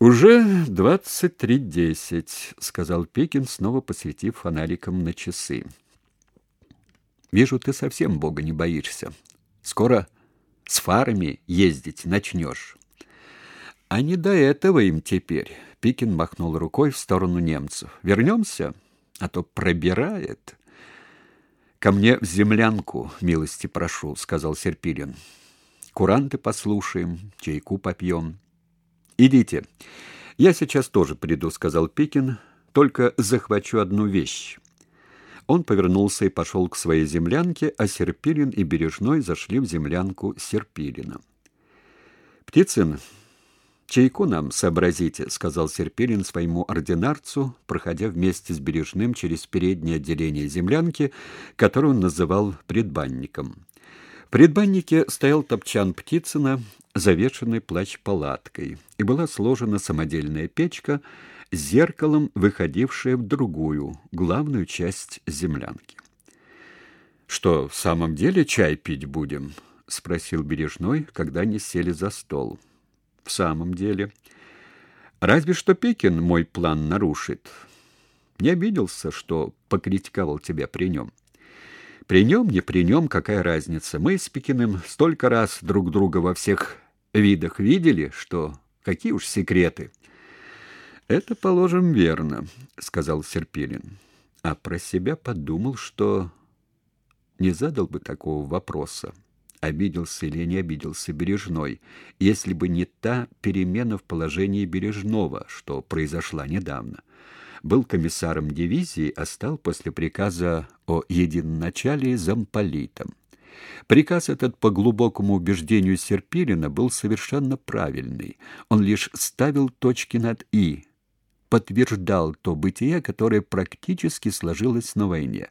Уже двадцать три десять, сказал Пекин, снова посветив фонариком на часы. Вижу, ты совсем Бога не боишься. Скоро с фарами ездить начнешь. А не до этого им теперь. Пикин махнул рукой в сторону немцев. Вернемся, а то пробирает. Ко мне в землянку, милости прошу, сказал Серпилин. Куранты послушаем, чайку попьем. Идите. Я сейчас тоже приду, сказал Пикин, только захвачу одну вещь. Он повернулся и пошел к своей землянке, а Серпилин и Бережной зашли в землянку Серпилина. Птицын, чайку нам сообразите, сказал Серпилин своему ординарцу, проходя вместе с Бережным через переднее отделение землянки, которое он называл предбанником. Предбаннике стоял топчан Птицына, завешенный плащ-палаткой, и была сложена самодельная печка с зеркалом, выходившая в другую, главную часть землянки. Что, в самом деле чай пить будем? спросил Бережной, когда они сели за стол. В самом деле, разве что Пекин мой план нарушит. Не обиделся, что покритиковал тебя при нем. При нем, не при нем, какая разница? Мы с Пекиным столько раз друг друга во всех видах видели, что какие уж секреты. Это, положим, верно, сказал Серпилин. А про себя подумал, что не задал бы такого вопроса. Обиделся или не обиделся Бережной, если бы не та перемена в положении Бережного, что произошла недавно был комиссаром дивизии, а стал после приказа о единоначалии замполитом. Приказ этот по глубокому убеждению Серпилина был совершенно правильный. Он лишь ставил точки над и, подтверждал то бытие, которое практически сложилось на войне.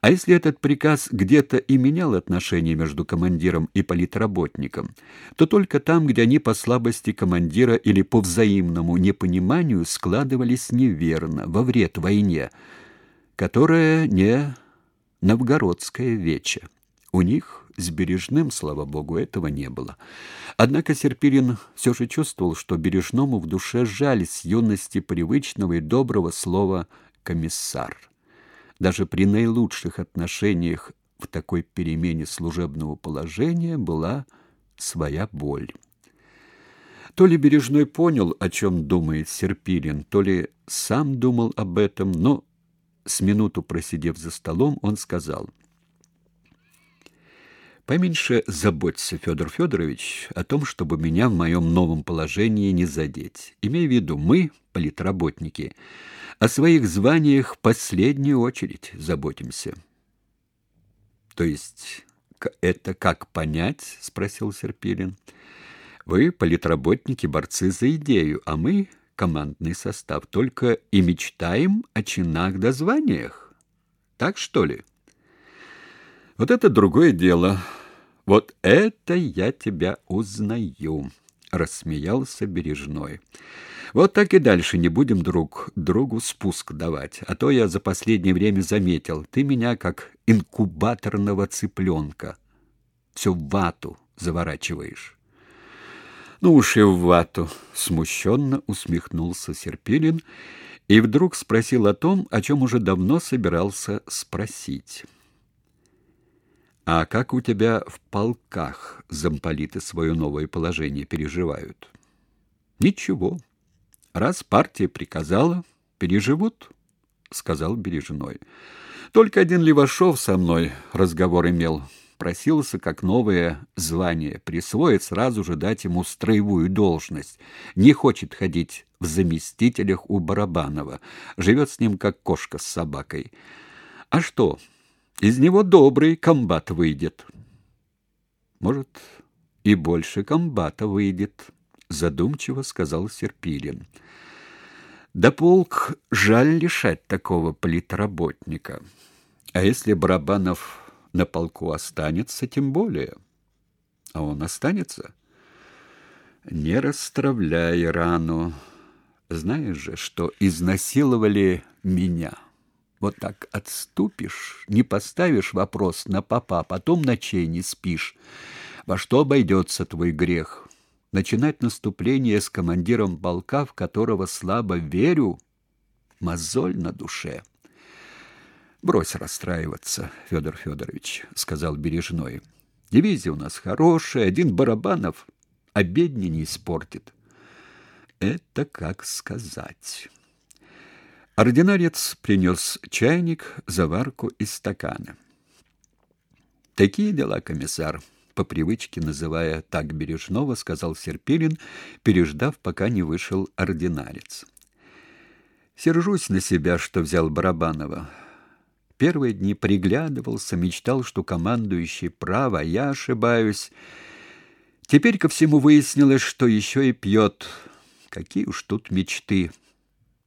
А если этот приказ где-то и менял отношения между командиром и политработником, то только там, где они по слабости командира или по взаимному непониманию складывались неверно, во вред войне, которая не новгородская вече. У них с Бережным, слава богу, этого не было. Однако Серпирин все же чувствовал, что Бережному в душе жаль с юности привычного и доброго слова «комиссар». Даже при наилучших отношениях в такой перемене служебного положения была своя боль. То ли Бережной понял, о чем думает Серпирин, то ли сам думал об этом, но с минуту просидев за столом, он сказал — Поменьше заботься, Федор Федорович, о том, чтобы меня в моем новом положении не задеть. Имей в виду, мы, политработники, о своих званиях в последнюю очередь заботимся. То есть это как понять, спросил Серпилин. Вы политработники, борцы за идею, а мы командный состав, только и мечтаем о чинах да званиях. Так что ли? Вот это другое дело. Вот это я тебя узнаю, рассмеялся Бережной. Вот так и дальше не будем друг другу спуск давать, а то я за последнее время заметил, ты меня как инкубаторного цыпленка. Все в вату заворачиваешь. Ну уж и в вату, смущенно усмехнулся Серпилин и вдруг спросил о том, о чем уже давно собирался спросить. А как у тебя в полках замполиты свое новое положение переживают? Ничего. Раз партия приказала, переживут, сказал Бережной. Только один Левашов со мной разговор имел. Просился как новое звание присвоить, сразу же дать ему строевую должность. Не хочет ходить в заместителях у Барабанова. Живет с ним как кошка с собакой. А что? Из него добрый комбат выйдет. Может, и больше комбата выйдет, задумчиво сказал Серпилин. Да полк жаль лишать такого политработника. А если Барабанов на полку останется, тем более. А он останется? Не расстравляй рану. Знаешь же, что изнасиловали меня вот так отступишь, не поставишь вопрос на папа, а потом ночей не спишь. Во что обойдется твой грех? начинать наступление с командиром полка, в которого слабо верю, мозоль на душе. Брось расстраиваться, Федор Федорович, сказал Бережной. Дивизия у нас хорошая, один Барабанов обедни не испортит. Это как сказать. Ординарец принес чайник, заварку и стаканы. Такие дела, комиссар, по привычке называя так Бережного, сказал Серпилин, переждав, пока не вышел ординарец. Сержусь на себя, что взял Барабанова. Первые дни приглядывался, мечтал, что командующий прав, а я ошибаюсь. Теперь ко всему выяснилось, что еще и пьет. Какие уж тут мечты.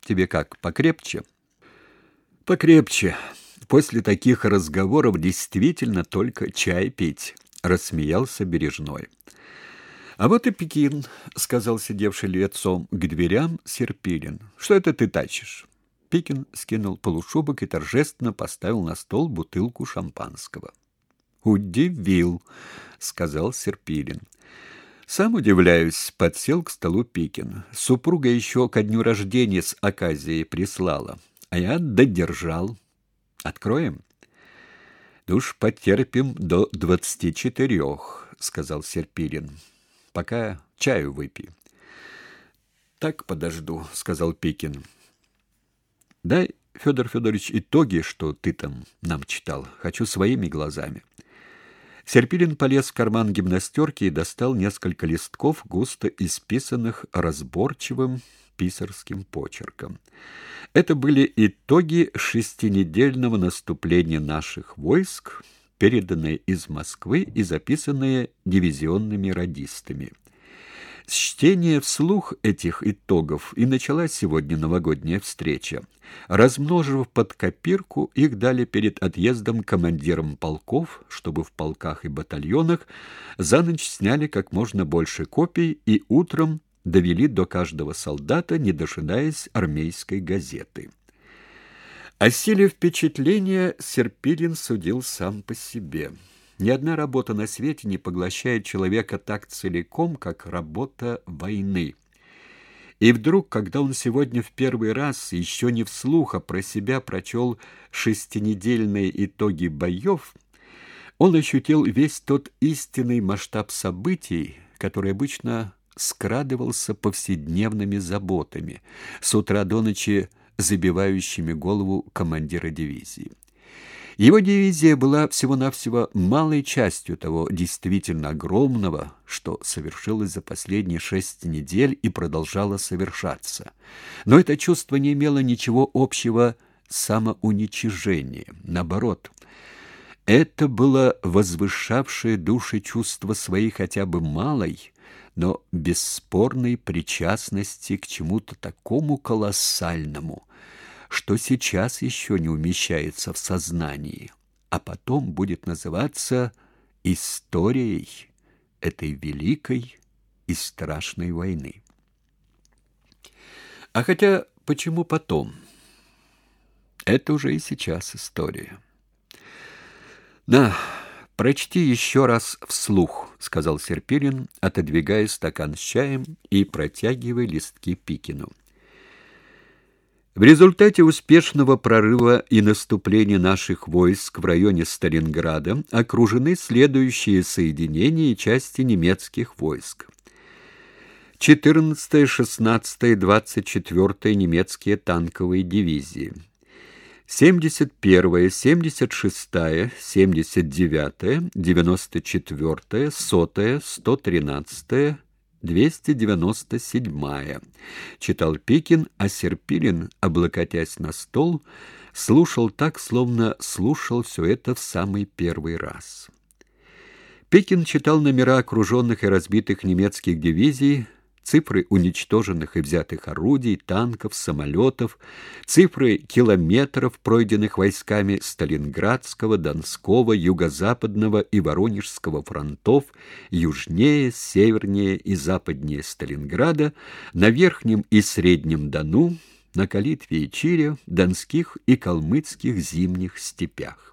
Тебе как, покрепче? Покрепче. После таких разговоров действительно только чай пить, рассмеялся Бережной. А вот и Пекин, сказал сидевший лицом к дверям Серпилин. Что это ты тащишь? Пикин скинул полушубок и торжественно поставил на стол бутылку шампанского. «Удивил», — сказал Серпилин. Сам удивляюсь, подсел к столу Пикин. Супруга еще ко дню рождения с оказией прислала, а я додержал. Откроем? Душ потерпим до двадцати четырех, сказал Серпилин. Пока чаю выпей. Так подожду, сказал Пикин. Дай, Федор Федорович, итоги, что ты там нам читал. Хочу своими глазами. Серпилин полез в карман гимнастерки и достал несколько листков, густо исписанных разборчивым писарским почерком. Это были итоги шестинедельного наступления наших войск, переданные из Москвы и записанные дивизионными радистами. С чтения вслух этих итогов и началась сегодня новогодняя встреча. Размножив под копирку, их дали перед отъездом командирам полков, чтобы в полках и батальонах за ночь сняли как можно больше копий и утром довели до каждого солдата, не дожидаясь армейской газеты. О силе впечатления Серпилин судил сам по себе – ни одна работа на свете не поглощает человека так целиком, как работа войны. И вдруг, когда он сегодня в первый раз, еще не вслух, а про себя прочел шестинедельные итоги боев, он ощутил весь тот истинный масштаб событий, который обычно скрадывался повседневными заботами, с утра до ночи забивающими голову командира дивизии. Его дивизия была всего-навсего малой частью того действительно огромного, что совершилось за последние шесть недель и продолжало совершаться. Но это чувство не имело ничего общего с самоуничижением. Наоборот, это было возвышавшее души чувство своей хотя бы малой, но бесспорной причастности к чему-то такому колоссальному, что сейчас еще не умещается в сознании, а потом будет называться историей этой великой и страшной войны. А хотя почему потом? Это уже и сейчас история. На, прочти еще раз вслух, сказал Серпилин, отодвигая стакан с чаем и протягивая листки Пикину. В результате успешного прорыва и наступления наших войск в районе Сталинграда окружены следующие соединения и части немецких войск. 14-я, 16-я, 24-я немецкие танковые дивизии. 71-я, 76-я, 79-я, 94-я, 100-я, 113-я, 297-я. Читал Пикин, а Серпилин, облокотясь на стол, слушал так, словно слушал все это в самый первый раз. Пикин читал номера окруженных и разбитых немецких дивизий, цифры уничтоженных и взятых орудий, танков, самолетов, цифры километров, пройденных войсками Сталинградского, Донского, Юго-Западного и Воронежского фронтов, южнее, севернее и западнее Сталинграда, на Верхнем и Среднем Дону, на Калитве и Чире, Донских и Калмыцких зимних степях.